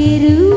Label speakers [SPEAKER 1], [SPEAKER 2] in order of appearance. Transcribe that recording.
[SPEAKER 1] ける